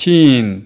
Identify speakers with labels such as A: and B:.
A: teen